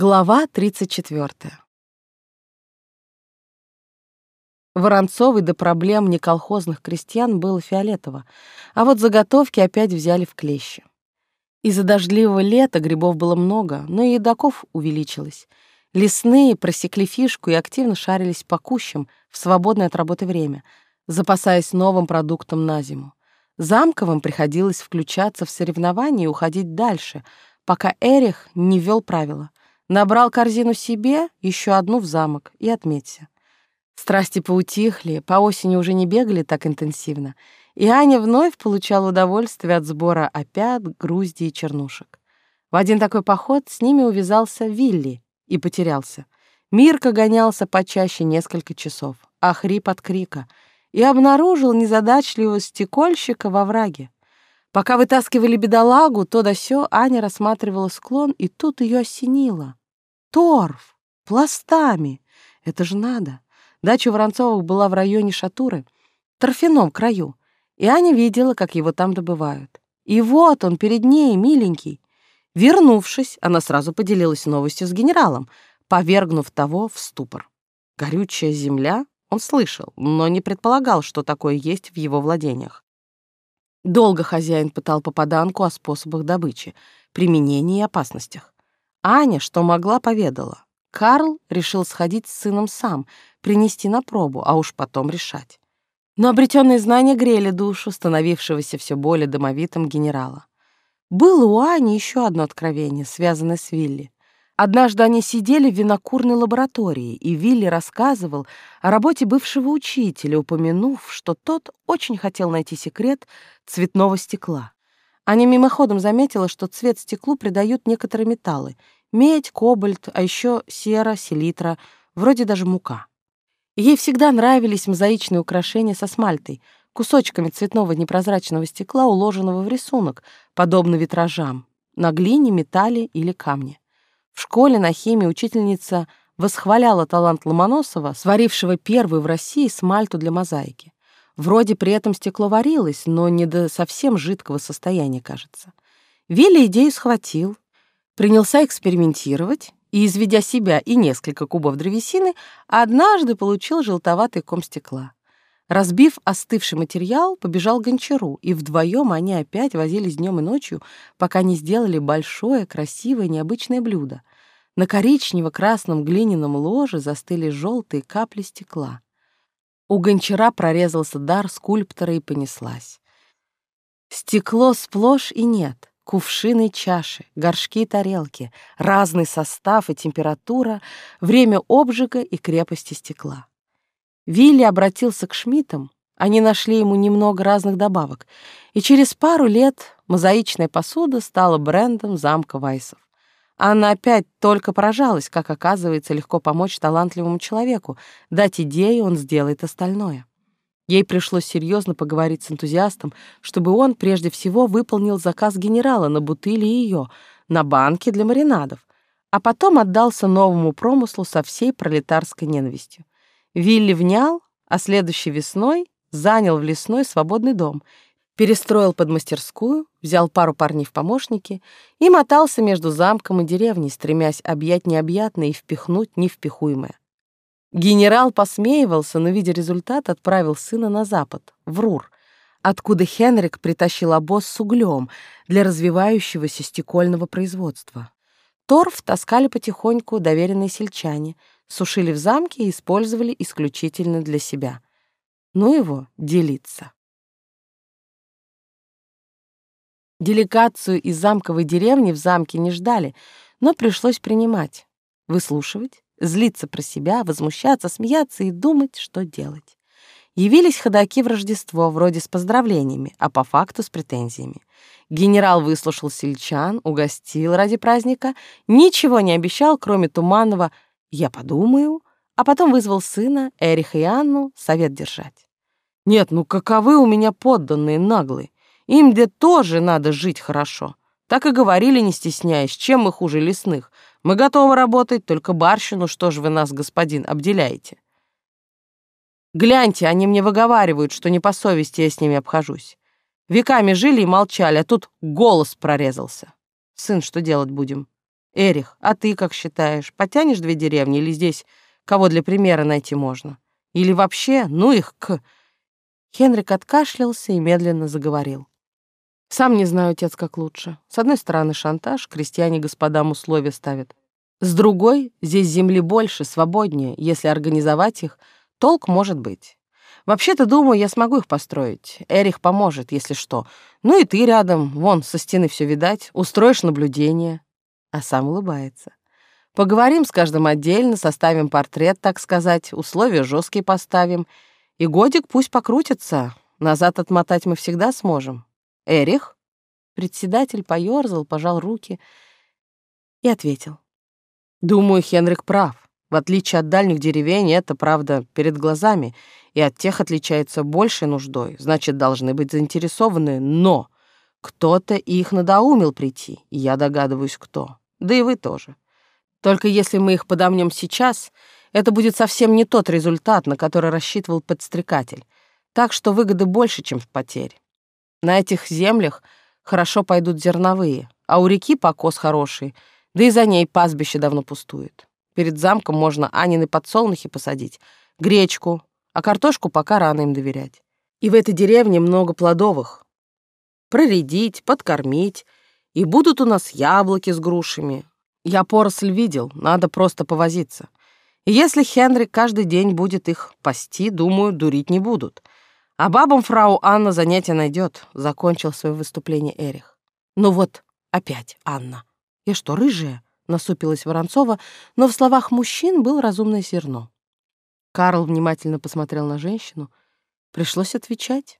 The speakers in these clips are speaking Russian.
Глава 34. Воронцовой до проблем неколхозных крестьян было фиолетово, а вот заготовки опять взяли в клещи. Из-за дождливого лета грибов было много, но и едоков увеличилось. Лесные просекли фишку и активно шарились по кущам в свободное от работы время, запасаясь новым продуктом на зиму. Замковым приходилось включаться в соревнования и уходить дальше, пока Эрих не ввел правила — Набрал корзину себе, еще одну в замок и отметься. Страсти поутихли, по осени уже не бегали так интенсивно, и Аня вновь получала удовольствие от сбора опят, грузди и чернушек. В один такой поход с ними увязался Вилли и потерялся. Мирка гонялся почаще несколько часов, а хрип от крика, и обнаружил незадачливого стекольщика во враге. Пока вытаскивали бедолагу, то да сё Аня рассматривала склон, и тут ее осенило. Торф! Пластами! Это же надо! Дача Воронцовых была в районе Шатуры, торфяном краю, и Аня видела, как его там добывают. И вот он перед ней, миленький. Вернувшись, она сразу поделилась новостью с генералом, повергнув того в ступор. Горючая земля он слышал, но не предполагал, что такое есть в его владениях. Долго хозяин пытал попаданку о способах добычи, применении и опасностях. Аня, что могла, поведала. Карл решил сходить с сыном сам, принести на пробу, а уж потом решать. Но обретенные знания грели душу становившегося все более домовитым генерала. Было у Ани еще одно откровение, связанное с Вилли. Однажды они сидели в винокурной лаборатории, и Вилли рассказывал о работе бывшего учителя, упомянув, что тот очень хотел найти секрет цветного стекла. Аня мимоходом заметила, что цвет стеклу придают некоторые металлы — медь, кобальт, а еще сера, селитра, вроде даже мука. Ей всегда нравились мозаичные украшения со смальтой, кусочками цветного непрозрачного стекла, уложенного в рисунок, подобно витражам, на глине, металле или камне. В школе на химии учительница восхваляла талант Ломоносова, сварившего первый в России смальту для мозаики. Вроде при этом стекло варилось, но не до совсем жидкого состояния, кажется. Вилли идею схватил, принялся экспериментировать и, изведя себя и несколько кубов древесины, однажды получил желтоватый ком стекла. Разбив остывший материал, побежал гончару, и вдвоем они опять возились днем и ночью, пока не сделали большое, красивое, необычное блюдо. На коричнево-красном глиняном ложе застыли желтые капли стекла. У гончара прорезался дар скульптора и понеслась. Стекло сплошь и нет, кувшины чаши, горшки и тарелки, разный состав и температура, время обжига и крепости стекла. Вилли обратился к Шмидтам, они нашли ему немного разных добавок, и через пару лет мозаичная посуда стала брендом замка Вайсов. Анна опять только поражалась, как оказывается легко помочь талантливому человеку. Дать идею, он сделает остальное. Ей пришлось серьезно поговорить с энтузиастом, чтобы он прежде всего выполнил заказ генерала на бутыли ее, на банки для маринадов, а потом отдался новому промыслу со всей пролетарской ненавистью. Вилли внял, а следующей весной занял в лесной свободный дом — перестроил под мастерскую, взял пару парней в помощники и мотался между замком и деревней, стремясь объять необъятное и впихнуть невпихуемое. Генерал посмеивался, но, видя результат, отправил сына на запад, в Рур, откуда Хенрик притащил обоз с углем для развивающегося стекольного производства. Торф таскали потихоньку доверенные сельчане, сушили в замке и использовали исключительно для себя. Ну его делиться. Делегацию из замковой деревни в замке не ждали, но пришлось принимать, выслушивать, злиться про себя, возмущаться, смеяться и думать, что делать. Явились ходаки в Рождество, вроде с поздравлениями, а по факту с претензиями. Генерал выслушал сельчан, угостил ради праздника, ничего не обещал, кроме туманного «я подумаю», а потом вызвал сына, Эриха и Анну, совет держать. «Нет, ну каковы у меня подданные наглые! Им где тоже надо жить хорошо. Так и говорили, не стесняясь, чем мы хуже лесных. Мы готовы работать, только барщину, что ж вы нас, господин, обделяете? Гляньте, они мне выговаривают, что не по совести я с ними обхожусь. Веками жили и молчали, а тут голос прорезался. Сын, что делать будем? Эрих, а ты как считаешь, потянешь две деревни или здесь кого для примера найти можно? Или вообще, ну их к...» Хенрик откашлялся и медленно заговорил. «Сам не знаю, отец, как лучше. С одной стороны шантаж, крестьяне господам условия ставят. С другой, здесь земли больше, свободнее. Если организовать их, толк может быть. Вообще-то, думаю, я смогу их построить. Эрих поможет, если что. Ну и ты рядом, вон, со стены все видать, устроишь наблюдение». А сам улыбается. Поговорим с каждым отдельно, составим портрет, так сказать, условия жесткие поставим. И годик пусть покрутится. Назад отмотать мы всегда сможем. Эрих? Председатель поёрзал, пожал руки и ответил. Думаю, Хенрик прав. В отличие от дальних деревень, это, правда, перед глазами, и от тех отличается большей нуждой, значит, должны быть заинтересованы, но кто-то их надоумил прийти, и я догадываюсь, кто. Да и вы тоже. Только если мы их подомнем сейчас, это будет совсем не тот результат, на который рассчитывал подстрекатель. Так что выгоды больше, чем в потере. На этих землях хорошо пойдут зерновые, а у реки покос хороший, да и за ней пастбище давно пустует. Перед замком можно Анины подсолнухи посадить, гречку, а картошку пока рано им доверять. И в этой деревне много плодовых. Проредить, подкормить, и будут у нас яблоки с грушами, я поросль видел, надо просто повозиться. И если Хенрик каждый день будет их пасти, думаю, дурить не будут. А бабам фрау Анна занятия найдет, закончил свое выступление Эрих. Ну вот, опять Анна. Я что, рыжая? Насупилась Воронцова, но в словах мужчин было разумное зерно. Карл внимательно посмотрел на женщину. Пришлось отвечать.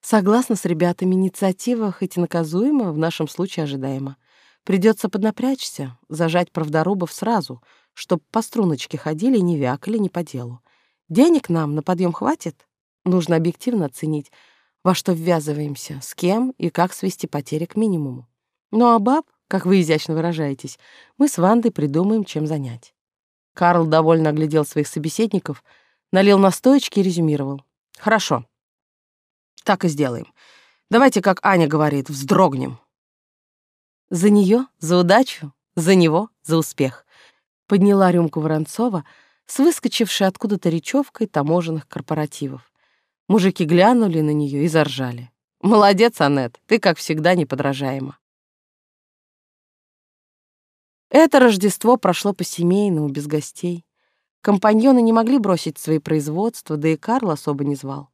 Согласно с ребятами, инициатива хоть и наказуема, в нашем случае ожидаема. Придется поднапрячься, зажать правдорубов сразу, чтоб по струночке ходили и не вякали не по делу. Денег нам на подъем хватит? Нужно объективно оценить, во что ввязываемся, с кем и как свести потери к минимуму. Ну а баб, как вы изящно выражаетесь, мы с Вандой придумаем, чем занять. Карл довольно оглядел своих собеседников, налил настоечки и резюмировал. «Хорошо. Так и сделаем. Давайте, как Аня говорит, вздрогнем. За нее, за удачу, за него, за успех. Подняла рюмку Воронцова с выскочившей откуда-то речевкой таможенных корпоративов. Мужики глянули на нее и заржали. «Молодец, Аннет, ты, как всегда, неподражаема». Это Рождество прошло по-семейному, без гостей. Компаньоны не могли бросить свои производства, да и Карл особо не звал.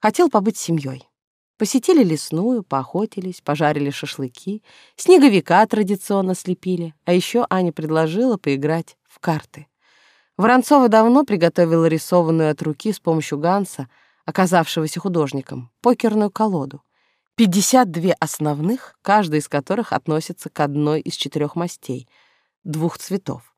Хотел побыть семьей. Посетили лесную, поохотились, пожарили шашлыки, снеговика традиционно слепили, а еще Аня предложила поиграть в карты. Воронцова давно приготовила рисованную от руки с помощью Ганса, оказавшегося художником, покерную колоду. 52 основных, каждая из которых относится к одной из четырех мастей, двух цветов,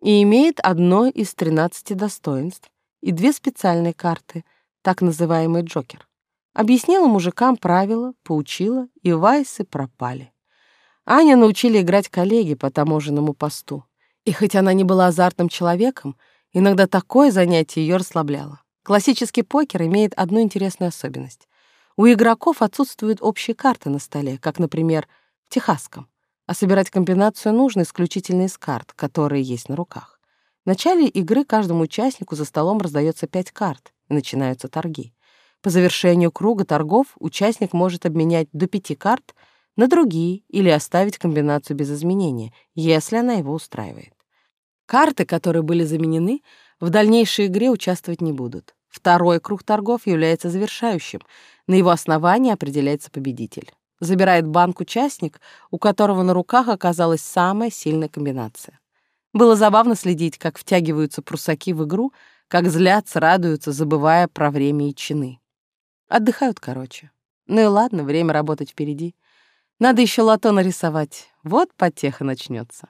и имеет одно из 13 достоинств и две специальные карты, так называемый джокер. Объяснила мужикам правила, поучила, и вайсы пропали. Аня научили играть коллеги по таможенному посту. И хоть она не была азартным человеком, иногда такое занятие ее расслабляло. Классический покер имеет одну интересную особенность. У игроков отсутствуют общие карты на столе, как, например, в техасском, а собирать комбинацию нужно исключительно из карт, которые есть на руках. В начале игры каждому участнику за столом раздается пять карт, и начинаются торги. По завершению круга торгов участник может обменять до пяти карт на другие или оставить комбинацию без изменения, если она его устраивает. Карты, которые были заменены, в дальнейшей игре участвовать не будут. Второй круг торгов является завершающим. На его основании определяется победитель. Забирает банк участник, у которого на руках оказалась самая сильная комбинация. Было забавно следить, как втягиваются прусаки в игру, как злятся, радуются, забывая про время и чины. Отдыхают, короче. Ну и ладно, время работать впереди. Надо еще лото нарисовать. Вот потеха начнется.